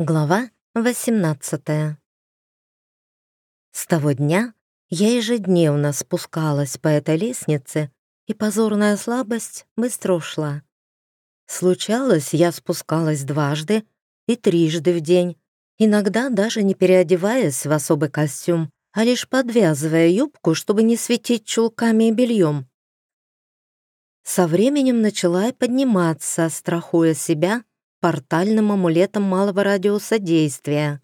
Глава 18 С того дня я ежедневно спускалась по этой лестнице, и позорная слабость быстро ушла. Случалось, я спускалась дважды и трижды в день, иногда даже не переодеваясь в особый костюм, а лишь подвязывая юбку, чтобы не светить чулками и бельем. Со временем начала и подниматься, страхуя себя портальным амулетом малого радиуса действия.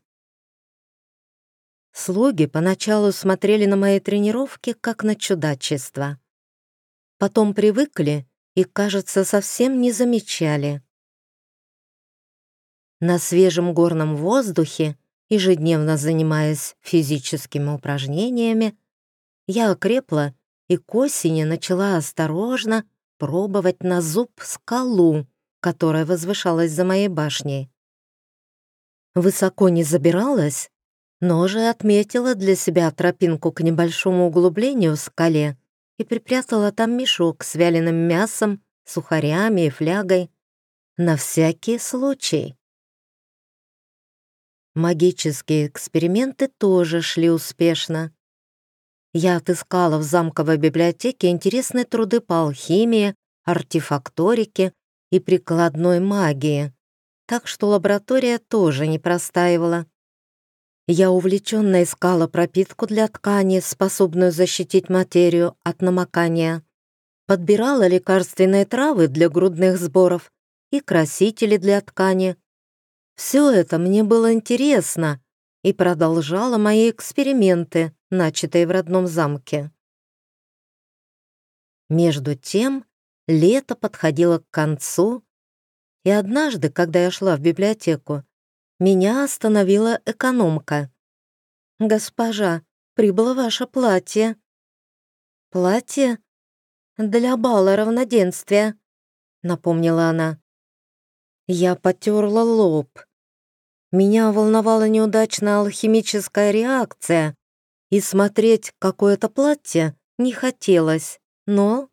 Слуги поначалу смотрели на мои тренировки как на чудачество. Потом привыкли и, кажется, совсем не замечали. На свежем горном воздухе, ежедневно занимаясь физическими упражнениями, я окрепла и к осени начала осторожно пробовать на зуб скалу, которая возвышалась за моей башней. Высоко не забиралась, но уже отметила для себя тропинку к небольшому углублению в скале и припрятала там мешок с вяленым мясом, сухарями и флягой на всякий случай. Магические эксперименты тоже шли успешно. Я отыскала в замковой библиотеке интересные труды по алхимии, артефакторике и прикладной магии, так что лаборатория тоже не простаивала. Я увлеченно искала пропитку для ткани, способную защитить материю от намокания. Подбирала лекарственные травы для грудных сборов и красители для ткани. Все это мне было интересно и продолжала мои эксперименты, начатые в родном замке. Между тем Лето подходило к концу, и однажды, когда я шла в библиотеку, меня остановила экономка. «Госпожа, прибыло ваше платье». «Платье? Для бала равноденствия», — напомнила она. Я потерла лоб. Меня волновала неудачная алхимическая реакция, и смотреть какое-то платье не хотелось, но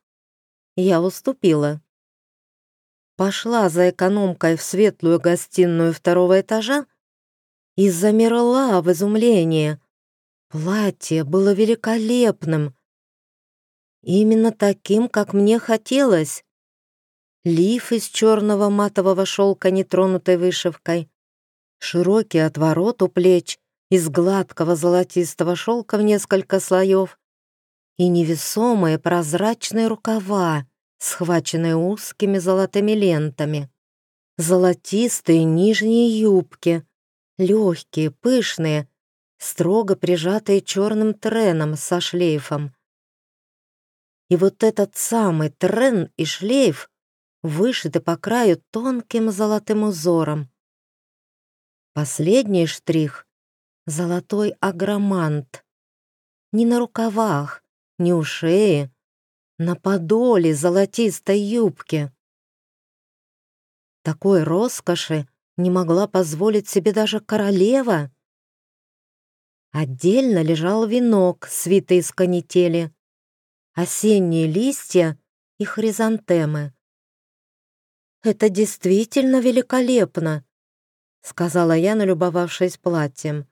я уступила. Пошла за экономкой в светлую гостиную второго этажа и замерла в изумлении. Платье было великолепным. Именно таким, как мне хотелось. Лиф из черного матового шелка, нетронутой вышивкой, широкий отворот у плеч из гладкого золотистого шелка в несколько слоев, и невесомые прозрачные рукава, схваченные узкими золотыми лентами. Золотистые нижние юбки, легкие, пышные, строго прижатые черным треном со шлейфом. И вот этот самый трен и шлейф вышиты по краю тонким золотым узором. Последний штрих — золотой агромант. Не на рукавах, не у шеи, на подоле золотистой юбки. Такой роскоши не могла позволить себе даже королева. Отдельно лежал венок, свитый из канители, осенние листья и хризантемы. «Это действительно великолепно», — сказала я, налюбовавшись платьем.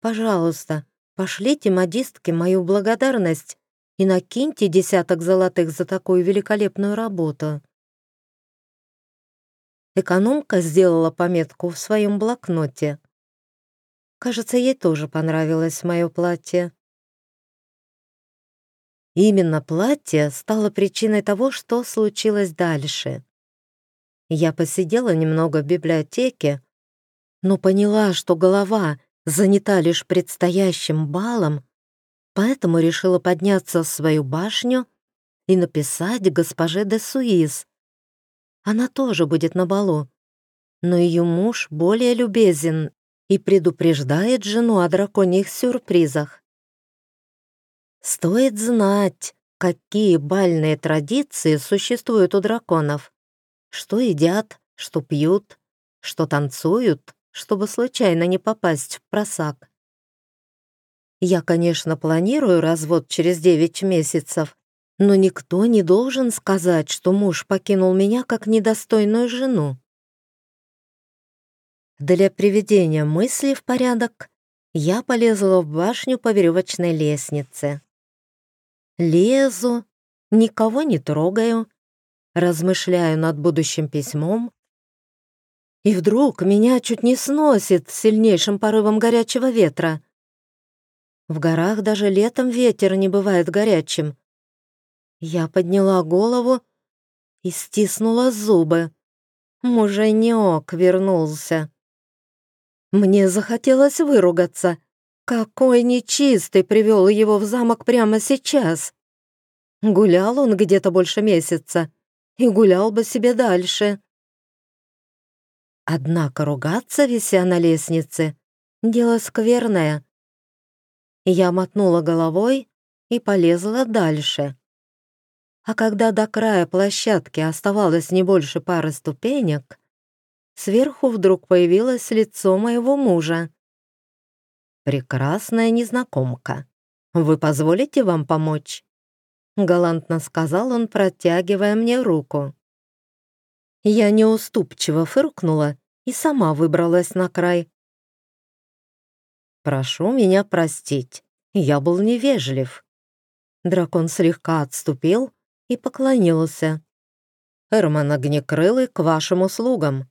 «Пожалуйста, Пошлите модистке мою благодарность и накиньте десяток золотых за такую великолепную работу. Экономка сделала пометку в своем блокноте. Кажется, ей тоже понравилось мое платье. Именно платье стало причиной того, что случилось дальше. Я посидела немного в библиотеке, но поняла, что голова занята лишь предстоящим балом, поэтому решила подняться в свою башню и написать госпоже де Суиз. Она тоже будет на балу, но ее муж более любезен и предупреждает жену о драконьих сюрпризах. Стоит знать, какие бальные традиции существуют у драконов. Что едят, что пьют, что танцуют, чтобы случайно не попасть в просак. Я, конечно, планирую развод через девять месяцев, но никто не должен сказать, что муж покинул меня как недостойную жену. Для приведения мысли в порядок я полезла в башню по веревочной лестнице. Лезу, никого не трогаю, размышляю над будущим письмом, и вдруг меня чуть не сносит сильнейшим порывом горячего ветра. В горах даже летом ветер не бывает горячим. Я подняла голову и стиснула зубы. Муженек вернулся. Мне захотелось выругаться. Какой нечистый привел его в замок прямо сейчас. Гулял он где-то больше месяца и гулял бы себе дальше. Однако ругаться, вися на лестнице, дело скверное. Я мотнула головой и полезла дальше. А когда до края площадки оставалось не больше пары ступенек, сверху вдруг появилось лицо моего мужа. «Прекрасная незнакомка. Вы позволите вам помочь?» Галантно сказал он, протягивая мне руку. Я неуступчиво фыркнула и сама выбралась на край. «Прошу меня простить, я был невежлив». Дракон слегка отступил и поклонился. «Эрман Огнекрылый к вашим услугам.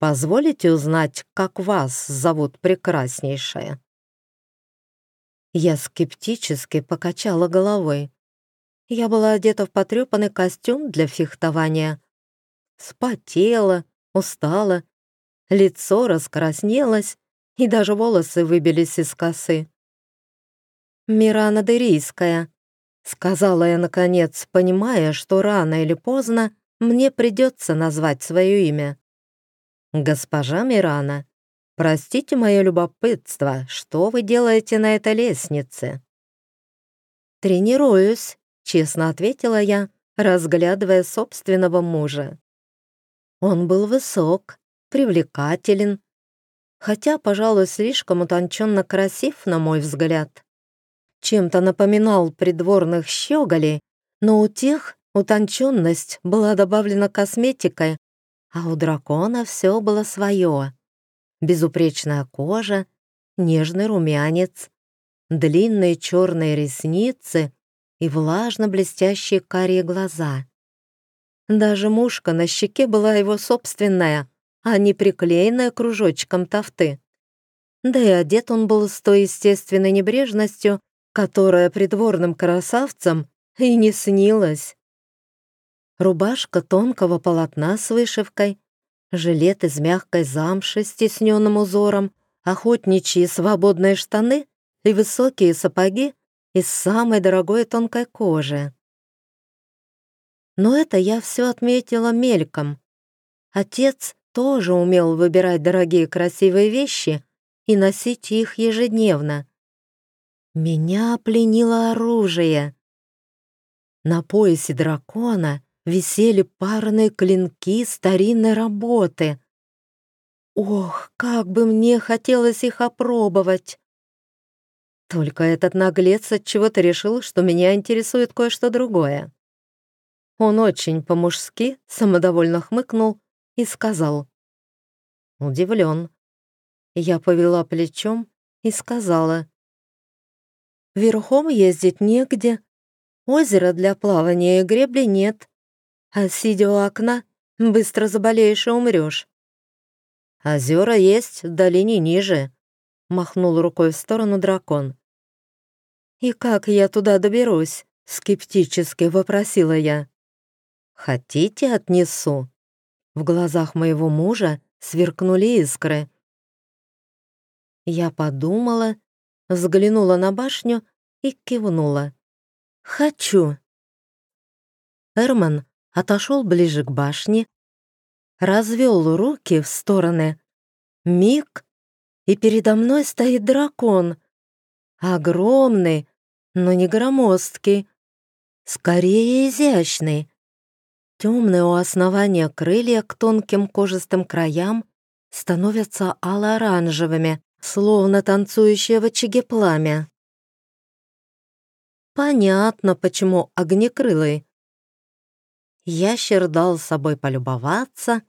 Позволите узнать, как вас зовут прекраснейшая?» Я скептически покачала головой. Я была одета в потрепанный костюм для фехтования, Спотела, устала, лицо раскраснелось, и даже волосы выбились из косы. «Мирана Дерийская», — сказала я наконец, понимая, что рано или поздно мне придется назвать свое имя. «Госпожа Мирана, простите мое любопытство, что вы делаете на этой лестнице?» «Тренируюсь», — честно ответила я, разглядывая собственного мужа. Он был высок, привлекателен, хотя, пожалуй, слишком утонченно красив, на мой взгляд. Чем-то напоминал придворных щеголей, но у тех утонченность была добавлена косметикой, а у дракона все было свое. Безупречная кожа, нежный румянец, длинные черные ресницы и влажно-блестящие карие глаза. Даже мушка на щеке была его собственная, а не приклеенная кружочком тафты. Да и одет он был с той естественной небрежностью, которая придворным красавцам и не снилась. Рубашка тонкого полотна с вышивкой, жилет из мягкой замши с тисненным узором, охотничьи свободные штаны и высокие сапоги из самой дорогой тонкой кожи. Но это я все отметила мельком. Отец тоже умел выбирать дорогие красивые вещи и носить их ежедневно. Меня пленило оружие. На поясе дракона висели парные клинки старинной работы. Ох, как бы мне хотелось их опробовать! Только этот наглец от чего-то решил, что меня интересует кое-что другое. Он очень по-мужски самодовольно хмыкнул и сказал. Удивлен. Я повела плечом и сказала. Верхом ездить негде, озера для плавания и гребли нет, а сидя у окна, быстро заболеешь и умрешь. Озера есть в долине ниже, махнул рукой в сторону дракон. «И как я туда доберусь?» — скептически вопросила я. «Хотите, отнесу?» В глазах моего мужа сверкнули искры. Я подумала, взглянула на башню и кивнула. «Хочу!» Эрман отошел ближе к башне, развел руки в стороны. Миг, и передо мной стоит дракон. Огромный, но не громоздкий, скорее изящный. Темные у основания крылья к тонким кожистым краям становятся ало-оранжевыми, словно танцующее в очаге пламя. Понятно, почему огнекрылый. Ящер дал собой полюбоваться,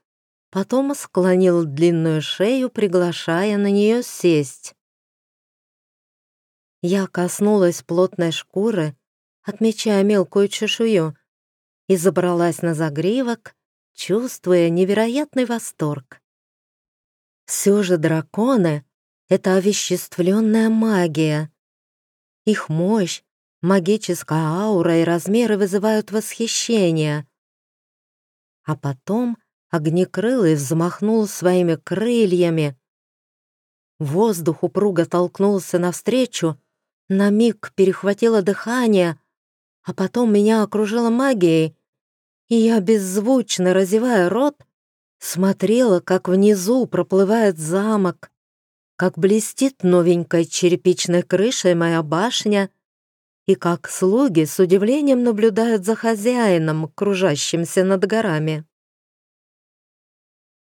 потом склонил длинную шею, приглашая на нее сесть. Я коснулась плотной шкуры, отмечая мелкую чешую, и забралась на загривок, чувствуя невероятный восторг. Все же драконы — это овеществленная магия. Их мощь, магическая аура и размеры вызывают восхищение. А потом Огнекрылый взмахнул своими крыльями. Воздух упруго толкнулся навстречу, на миг перехватило дыхание, а потом меня окружила магией, и я, беззвучно разевая рот, смотрела, как внизу проплывает замок, как блестит новенькой черепичной крышей моя башня и как слуги с удивлением наблюдают за хозяином, кружащимся над горами.